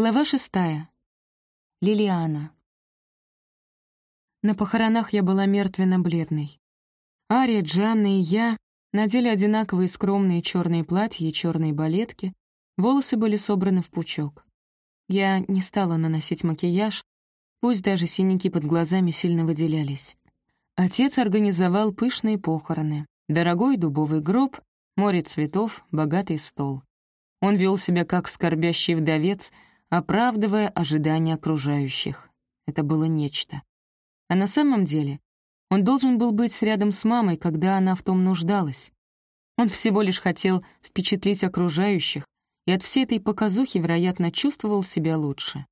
Глава шестая. Лилиана. На похоронах я была мертвенно-бледной. Ария, Джанна и я надели одинаковые скромные черные платья и черные балетки, волосы были собраны в пучок. Я не стала наносить макияж, пусть даже синяки под глазами сильно выделялись. Отец организовал пышные похороны, дорогой дубовый гроб, море цветов, богатый стол. Он вел себя как скорбящий вдовец — оправдывая ожидания окружающих. Это было нечто. А на самом деле он должен был быть рядом с мамой, когда она в том нуждалась. Он всего лишь хотел впечатлить окружающих, и от всей этой показухи, вероятно, чувствовал себя лучше.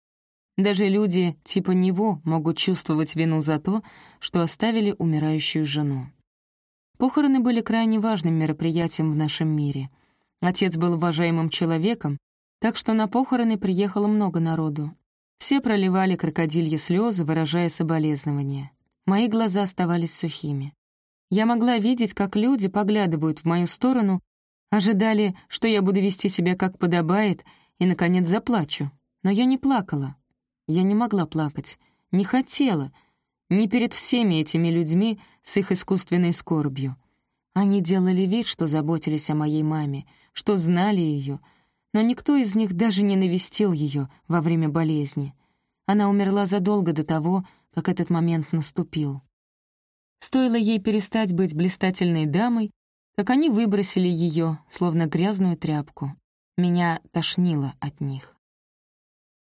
Даже люди типа него могут чувствовать вину за то, что оставили умирающую жену. Похороны были крайне важным мероприятием в нашем мире. Отец был уважаемым человеком, так что на похороны приехало много народу. Все проливали крокодильи слезы, выражая соболезнования. Мои глаза оставались сухими. Я могла видеть, как люди поглядывают в мою сторону, ожидали, что я буду вести себя как подобает, и, наконец, заплачу. Но я не плакала. Я не могла плакать, не хотела, не перед всеми этими людьми с их искусственной скорбью. Они делали вид, что заботились о моей маме, что знали ее — но никто из них даже не навестил ее во время болезни. Она умерла задолго до того, как этот момент наступил. Стоило ей перестать быть блистательной дамой, как они выбросили ее, словно грязную тряпку. Меня тошнило от них.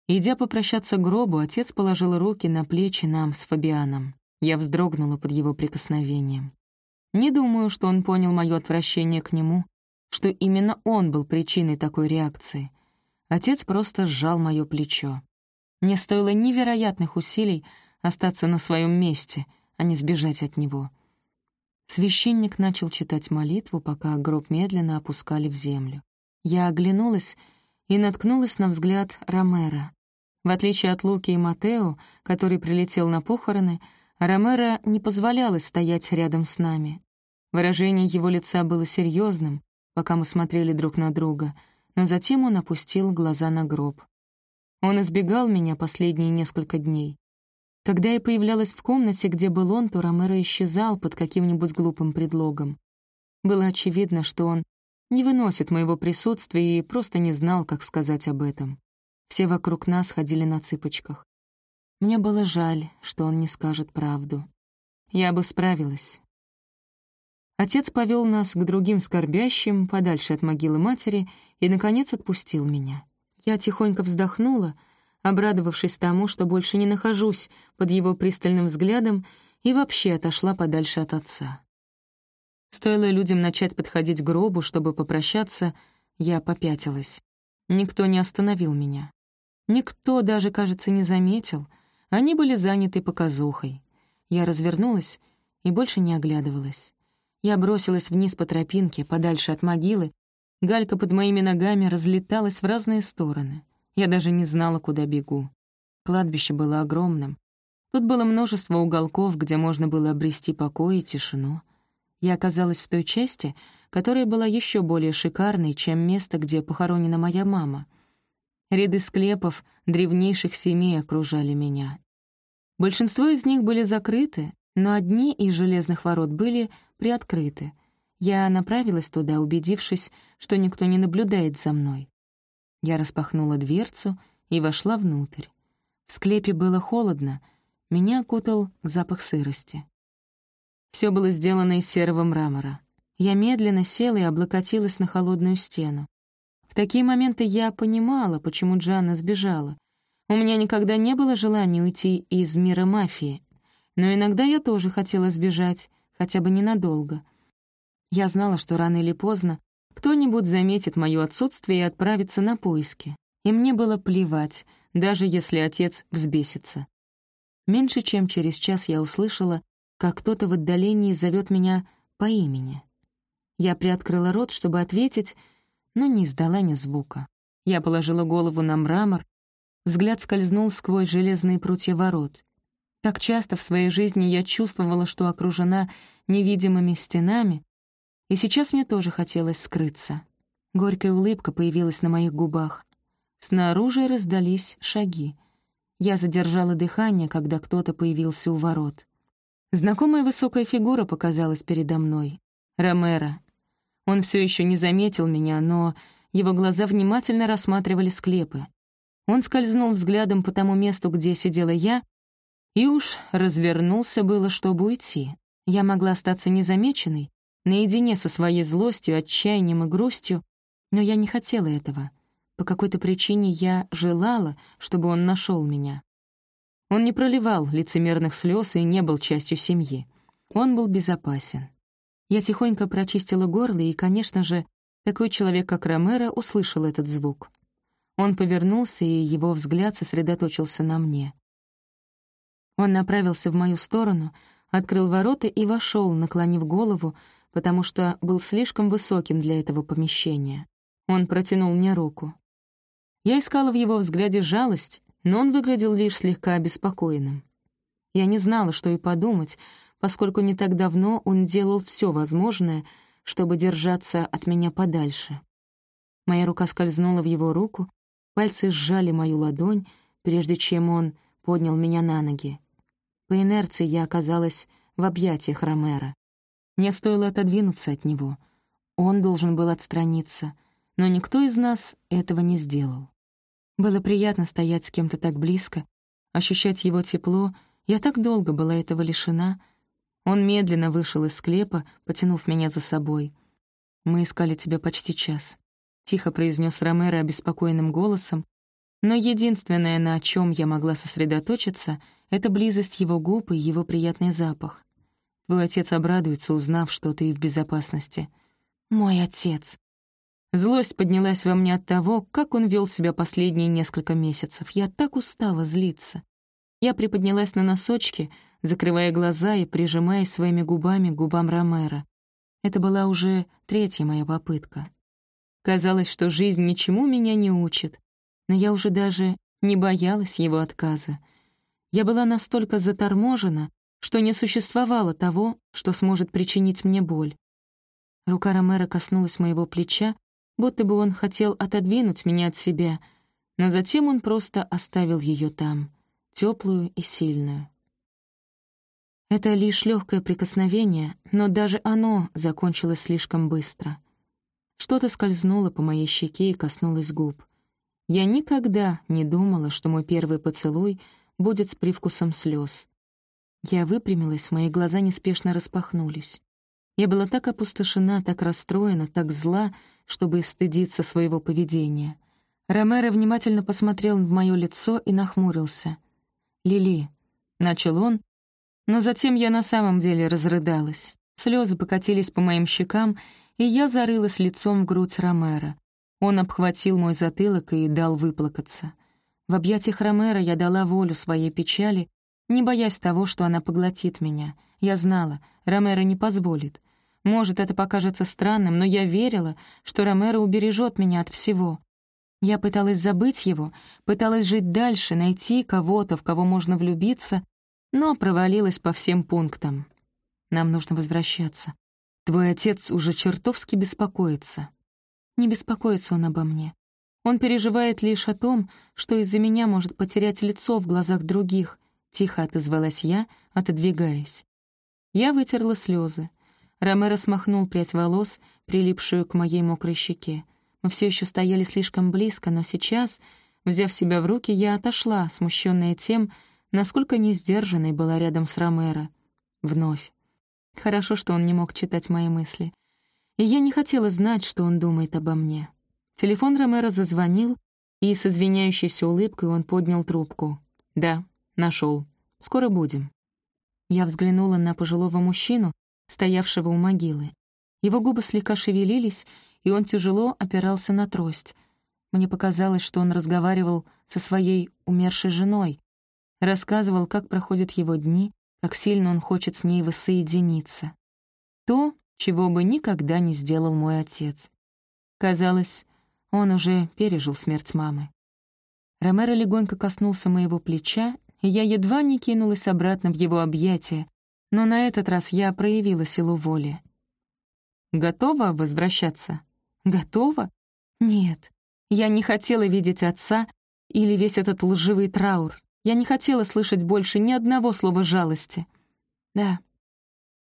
Идя попрощаться к гробу, отец положил руки на плечи нам с Фабианом. Я вздрогнула под его прикосновением. Не думаю, что он понял мое отвращение к нему, что именно он был причиной такой реакции. Отец просто сжал мое плечо. Мне стоило невероятных усилий остаться на своем месте, а не сбежать от него. Священник начал читать молитву, пока гроб медленно опускали в землю. Я оглянулась и наткнулась на взгляд Ромера. В отличие от Луки и Матео, который прилетел на похороны, Ромеро не позволялось стоять рядом с нами. Выражение его лица было серьезным, пока мы смотрели друг на друга, но затем он опустил глаза на гроб. Он избегал меня последние несколько дней. Когда я появлялась в комнате, где был он, то Ромеро исчезал под каким-нибудь глупым предлогом. Было очевидно, что он не выносит моего присутствия и просто не знал, как сказать об этом. Все вокруг нас ходили на цыпочках. Мне было жаль, что он не скажет правду. Я бы справилась, Отец повел нас к другим скорбящим, подальше от могилы матери, и, наконец, отпустил меня. Я тихонько вздохнула, обрадовавшись тому, что больше не нахожусь под его пристальным взглядом, и вообще отошла подальше от отца. Стоило людям начать подходить к гробу, чтобы попрощаться, я попятилась. Никто не остановил меня. Никто даже, кажется, не заметил. Они были заняты показухой. Я развернулась и больше не оглядывалась. Я бросилась вниз по тропинке, подальше от могилы. Галька под моими ногами разлеталась в разные стороны. Я даже не знала, куда бегу. Кладбище было огромным. Тут было множество уголков, где можно было обрести покой и тишину. Я оказалась в той части, которая была еще более шикарной, чем место, где похоронена моя мама. Ряды склепов древнейших семей окружали меня. Большинство из них были закрыты, но одни из железных ворот были приоткрыты. Я направилась туда, убедившись, что никто не наблюдает за мной. Я распахнула дверцу и вошла внутрь. В склепе было холодно, меня окутал запах сырости. Все было сделано из серого мрамора. Я медленно села и облокотилась на холодную стену. В такие моменты я понимала, почему Джанна сбежала. У меня никогда не было желания уйти из мира мафии, но иногда я тоже хотела сбежать, хотя бы ненадолго. Я знала, что рано или поздно кто-нибудь заметит моё отсутствие и отправится на поиски. И мне было плевать, даже если отец взбесится. Меньше чем через час я услышала, как кто-то в отдалении зовет меня по имени. Я приоткрыла рот, чтобы ответить, но не издала ни звука. Я положила голову на мрамор, взгляд скользнул сквозь железные прутья ворот. Так часто в своей жизни я чувствовала, что окружена невидимыми стенами, и сейчас мне тоже хотелось скрыться. Горькая улыбка появилась на моих губах. Снаружи раздались шаги. Я задержала дыхание, когда кто-то появился у ворот. Знакомая высокая фигура показалась передо мной. Ромеро. Он все еще не заметил меня, но его глаза внимательно рассматривали склепы. Он скользнул взглядом по тому месту, где сидела я, и уж развернулся было, чтобы уйти. Я могла остаться незамеченной, наедине со своей злостью, отчаянием и грустью, но я не хотела этого. По какой-то причине я желала, чтобы он нашел меня. Он не проливал лицемерных слез и не был частью семьи. Он был безопасен. Я тихонько прочистила горло, и, конечно же, такой человек, как Ромеро, услышал этот звук. Он повернулся, и его взгляд сосредоточился на мне. Он направился в мою сторону, открыл ворота и вошел, наклонив голову, потому что был слишком высоким для этого помещения. Он протянул мне руку. Я искала в его взгляде жалость, но он выглядел лишь слегка обеспокоенным. Я не знала, что и подумать, поскольку не так давно он делал все возможное, чтобы держаться от меня подальше. Моя рука скользнула в его руку, пальцы сжали мою ладонь, прежде чем он поднял меня на ноги. По инерции я оказалась в объятиях Ромера. Мне стоило отодвинуться от него. Он должен был отстраниться, но никто из нас этого не сделал. Было приятно стоять с кем-то так близко, ощущать его тепло. Я так долго была этого лишена. Он медленно вышел из склепа, потянув меня за собой. «Мы искали тебя почти час», — тихо произнес Ромеро обеспокоенным голосом, но единственное, на чем я могла сосредоточиться, это близость его губ и его приятный запах. Твой отец обрадуется, узнав, что ты в безопасности. Мой отец. Злость поднялась во мне от того, как он вел себя последние несколько месяцев. Я так устала злиться. Я приподнялась на носочки, закрывая глаза и прижимаясь своими губами к губам Ромера. Это была уже третья моя попытка. Казалось, что жизнь ничему меня не учит, но я уже даже не боялась его отказа. Я была настолько заторможена, что не существовало того, что сможет причинить мне боль. Рука Ромера коснулась моего плеча, будто бы он хотел отодвинуть меня от себя, но затем он просто оставил ее там, теплую и сильную. Это лишь легкое прикосновение, но даже оно закончилось слишком быстро. Что-то скользнуло по моей щеке и коснулось губ. Я никогда не думала, что мой первый поцелуй — будет с привкусом слез. Я выпрямилась, мои глаза неспешно распахнулись. Я была так опустошена, так расстроена, так зла, чтобы стыдиться своего поведения. Ромеро внимательно посмотрел в мое лицо и нахмурился. «Лили», — начал он, но затем я на самом деле разрыдалась. Слезы покатились по моим щекам, и я зарылась лицом в грудь Ромеро. Он обхватил мой затылок и дал выплакаться. В объятиях Ромера я дала волю своей печали, не боясь того, что она поглотит меня. Я знала, Ромеро не позволит. Может, это покажется странным, но я верила, что Ромеро убережет меня от всего. Я пыталась забыть его, пыталась жить дальше, найти кого-то, в кого можно влюбиться, но провалилась по всем пунктам. Нам нужно возвращаться. Твой отец уже чертовски беспокоится. Не беспокоится он обо мне. Он переживает лишь о том, что из-за меня может потерять лицо в глазах других, тихо отозвалась я, отодвигаясь. Я вытерла слезы. Ромеро смахнул прядь волос, прилипшую к моей мокрой щеке. Мы все еще стояли слишком близко, но сейчас, взяв себя в руки, я отошла, смущенная тем, насколько несдержанной была рядом с Ромеро. Вновь. Хорошо, что он не мог читать мои мысли. И я не хотела знать, что он думает обо мне. Телефон Ромеро зазвонил, и с извиняющейся улыбкой он поднял трубку. «Да, нашел. Скоро будем». Я взглянула на пожилого мужчину, стоявшего у могилы. Его губы слегка шевелились, и он тяжело опирался на трость. Мне показалось, что он разговаривал со своей умершей женой, рассказывал, как проходят его дни, как сильно он хочет с ней воссоединиться. То, чего бы никогда не сделал мой отец. Казалось, он уже пережил смерть мамы. Ромеро легонько коснулся моего плеча, и я едва не кинулась обратно в его объятия, но на этот раз я проявила силу воли. «Готова возвращаться?» «Готова? Нет. Я не хотела видеть отца или весь этот лживый траур. Я не хотела слышать больше ни одного слова жалости. Да,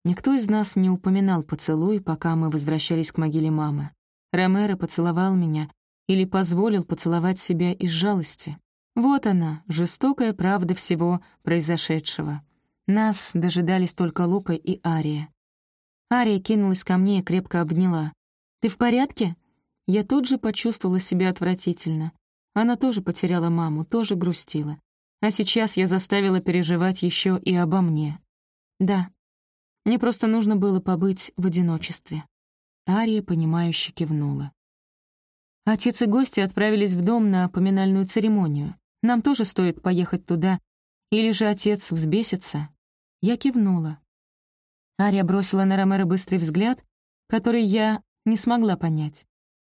никто из нас не упоминал поцелуй, пока мы возвращались к могиле мамы. Ромеро поцеловал меня или позволил поцеловать себя из жалости. Вот она, жестокая правда всего произошедшего. Нас дожидались только Лука и Ария. Ария кинулась ко мне и крепко обняла. «Ты в порядке?» Я тут же почувствовала себя отвратительно. Она тоже потеряла маму, тоже грустила. А сейчас я заставила переживать еще и обо мне. Да, мне просто нужно было побыть в одиночестве. Ария, понимающе кивнула. Отец и гости отправились в дом на поминальную церемонию. Нам тоже стоит поехать туда. Или же отец взбесится. Я кивнула. Ария бросила на Ромеро быстрый взгляд, который я не смогла понять.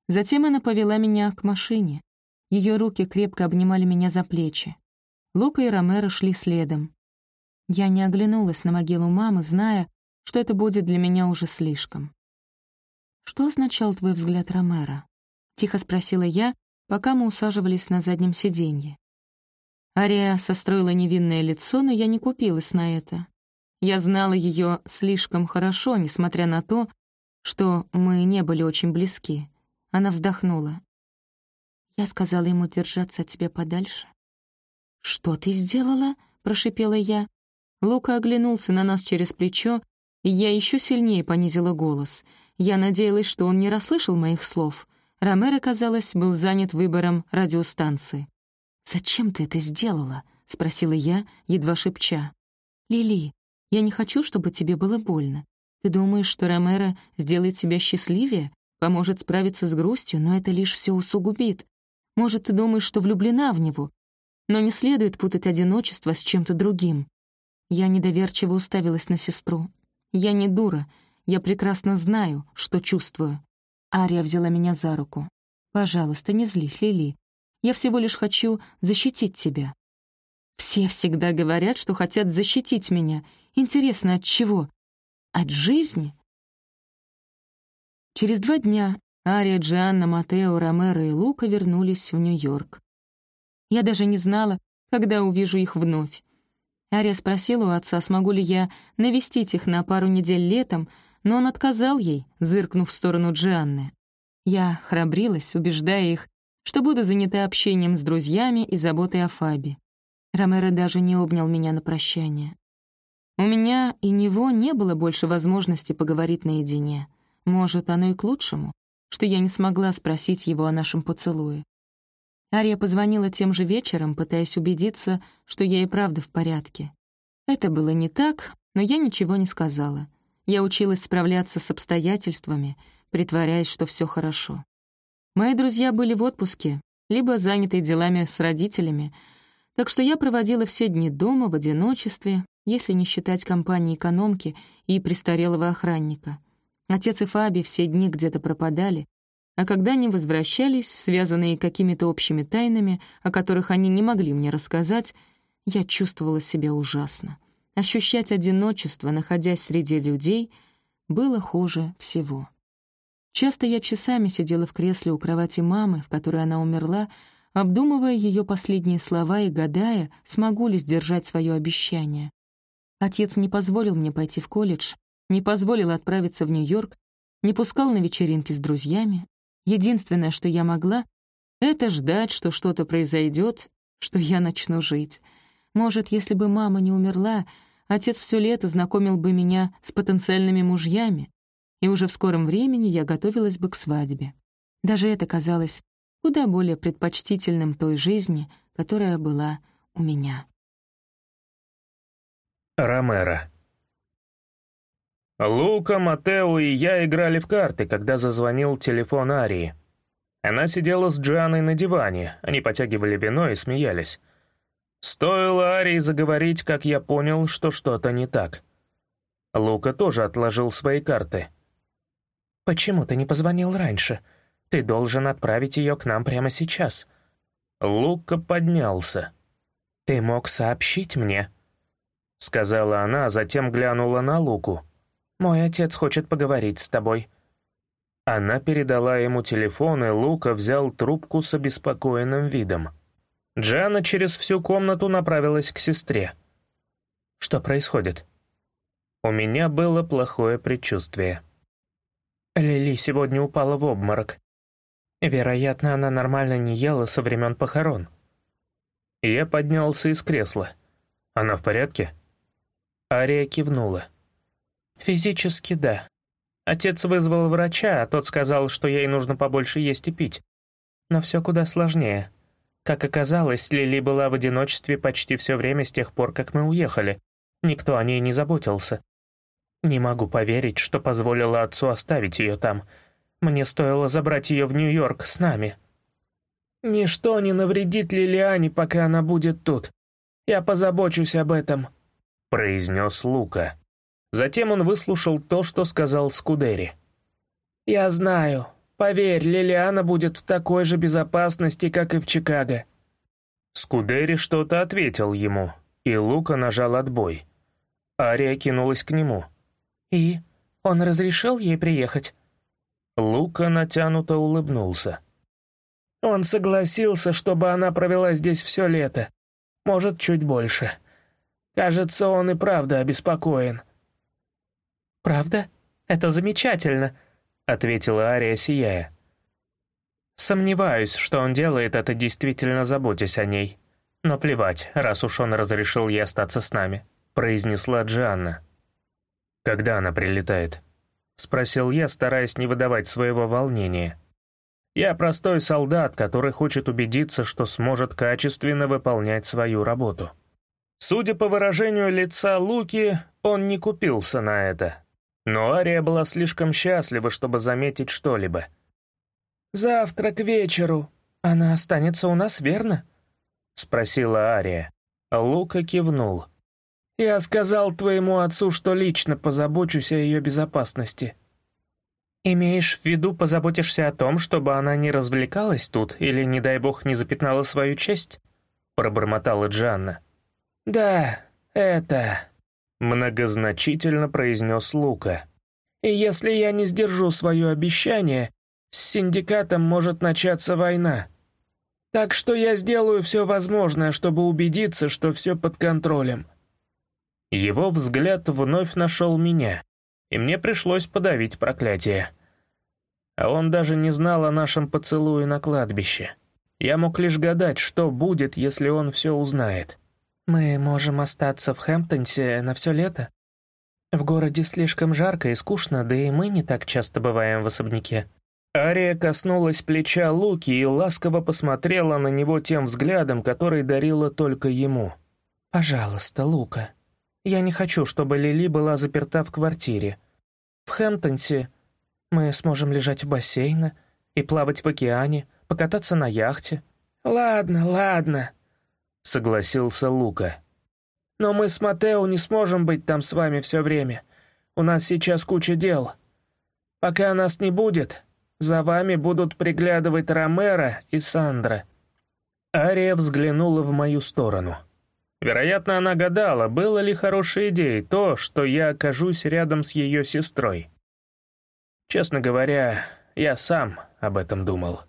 Затем она повела меня к машине. Ее руки крепко обнимали меня за плечи. Лука и Ромеро шли следом. Я не оглянулась на могилу мамы, зная, что это будет для меня уже слишком. «Что означал твой взгляд Ромеро?» — тихо спросила я, пока мы усаживались на заднем сиденье. Ария состроила невинное лицо, но я не купилась на это. Я знала ее слишком хорошо, несмотря на то, что мы не были очень близки. Она вздохнула. Я сказала ему держаться от тебя подальше. «Что ты сделала?» — прошипела я. Лука оглянулся на нас через плечо, и я еще сильнее понизила голос. Я надеялась, что он не расслышал моих слов. Ромеро, казалось, был занят выбором радиостанции. «Зачем ты это сделала?» — спросила я, едва шепча. «Лили, я не хочу, чтобы тебе было больно. Ты думаешь, что Ромеро сделает себя счастливее, поможет справиться с грустью, но это лишь все усугубит. Может, ты думаешь, что влюблена в него, но не следует путать одиночество с чем-то другим. Я недоверчиво уставилась на сестру. Я не дура, я прекрасно знаю, что чувствую. Ария взяла меня за руку. «Пожалуйста, не злись, Лили. Я всего лишь хочу защитить тебя». Все всегда говорят, что хотят защитить меня. Интересно, от чего? От жизни? Через два дня Ария, Джианна, Матео, Ромеро и Лука вернулись в Нью-Йорк. Я даже не знала, когда увижу их вновь. Ария спросила у отца, смогу ли я навестить их на пару недель летом, но он отказал ей, зыркнув в сторону Джианны. Я храбрилась, убеждая их, что буду занята общением с друзьями и заботой о Фабе. Ромеро даже не обнял меня на прощание. У меня и него не было больше возможности поговорить наедине. Может, оно и к лучшему, что я не смогла спросить его о нашем поцелуе. Ария позвонила тем же вечером, пытаясь убедиться, что я и правда в порядке. Это было не так, но я ничего не сказала. Я училась справляться с обстоятельствами, притворяясь, что все хорошо. Мои друзья были в отпуске, либо заняты делами с родителями, так что я проводила все дни дома в одиночестве, если не считать компании экономки и престарелого охранника. Отец и Фаби все дни где-то пропадали, а когда они возвращались, связанные какими-то общими тайнами, о которых они не могли мне рассказать, я чувствовала себя ужасно. Ощущать одиночество, находясь среди людей, было хуже всего. Часто я часами сидела в кресле у кровати мамы, в которой она умерла, обдумывая ее последние слова и гадая, смогу ли сдержать свое обещание. Отец не позволил мне пойти в колледж, не позволил отправиться в Нью-Йорк, не пускал на вечеринки с друзьями, Единственное, что я могла, это ждать, что что-то произойдет, что я начну жить. Может, если бы мама не умерла, отец все лето знакомил бы меня с потенциальными мужьями, и уже в скором времени я готовилась бы к свадьбе. Даже это казалось куда более предпочтительным той жизни, которая была у меня. Ромеро Лука, Матео и я играли в карты, когда зазвонил телефон Арии. Она сидела с Джианой на диване, они потягивали вино и смеялись. Стоило Арии заговорить, как я понял, что что-то не так. Лука тоже отложил свои карты. «Почему ты не позвонил раньше? Ты должен отправить ее к нам прямо сейчас». Лука поднялся. «Ты мог сообщить мне?» — сказала она, а затем глянула на Луку. «Мой отец хочет поговорить с тобой». Она передала ему телефон, и Лука взял трубку с обеспокоенным видом. Джана через всю комнату направилась к сестре. «Что происходит?» У меня было плохое предчувствие. Лили сегодня упала в обморок. Вероятно, она нормально не ела со времен похорон. Я поднялся из кресла. «Она в порядке?» Ария кивнула. «Физически, да. Отец вызвал врача, а тот сказал, что ей нужно побольше есть и пить. Но все куда сложнее. Как оказалось, Лили была в одиночестве почти все время с тех пор, как мы уехали. Никто о ней не заботился. Не могу поверить, что позволила отцу оставить ее там. Мне стоило забрать ее в Нью-Йорк с нами. «Ничто не навредит Лилиане, пока она будет тут. Я позабочусь об этом», — произнес Лука. Затем он выслушал то, что сказал Скудери. «Я знаю. Поверь, Лилиана будет в такой же безопасности, как и в Чикаго». Скудери что-то ответил ему, и Лука нажал отбой. Ария кинулась к нему. «И? Он разрешил ей приехать?» Лука натянуто улыбнулся. «Он согласился, чтобы она провела здесь все лето. Может, чуть больше. Кажется, он и правда обеспокоен». «Правда? Это замечательно», — ответила Ария, сияя. «Сомневаюсь, что он делает это, действительно заботясь о ней. Но плевать, раз уж он разрешил ей остаться с нами», — произнесла Джианна. «Когда она прилетает?» — спросил я, стараясь не выдавать своего волнения. «Я простой солдат, который хочет убедиться, что сможет качественно выполнять свою работу». Судя по выражению лица Луки, он не купился на это. Но Ария была слишком счастлива, чтобы заметить что-либо. «Завтра к вечеру. Она останется у нас, верно?» — спросила Ария. Лука кивнул. «Я сказал твоему отцу, что лично позабочусь о ее безопасности». «Имеешь в виду, позаботишься о том, чтобы она не развлекалась тут или, не дай бог, не запятнала свою честь?» — пробормотала Джанна. «Да, это...» Многозначительно произнес Лука. «И если я не сдержу свое обещание, с синдикатом может начаться война. Так что я сделаю все возможное, чтобы убедиться, что все под контролем». Его взгляд вновь нашел меня, и мне пришлось подавить проклятие. А он даже не знал о нашем поцелуе на кладбище. Я мог лишь гадать, что будет, если он все узнает. «Мы можем остаться в Хэмптонсе на все лето. В городе слишком жарко и скучно, да и мы не так часто бываем в особняке». Ария коснулась плеча Луки и ласково посмотрела на него тем взглядом, который дарила только ему. «Пожалуйста, Лука, я не хочу, чтобы Лили была заперта в квартире. В Хэмптонсе мы сможем лежать в бассейне и плавать в океане, покататься на яхте». «Ладно, ладно», согласился Лука. «Но мы с Матео не сможем быть там с вами все время. У нас сейчас куча дел. Пока нас не будет, за вами будут приглядывать Ромеро и Сандра». Ария взглянула в мою сторону. Вероятно, она гадала, было ли хорошей идеей то, что я окажусь рядом с ее сестрой. Честно говоря, я сам об этом думал.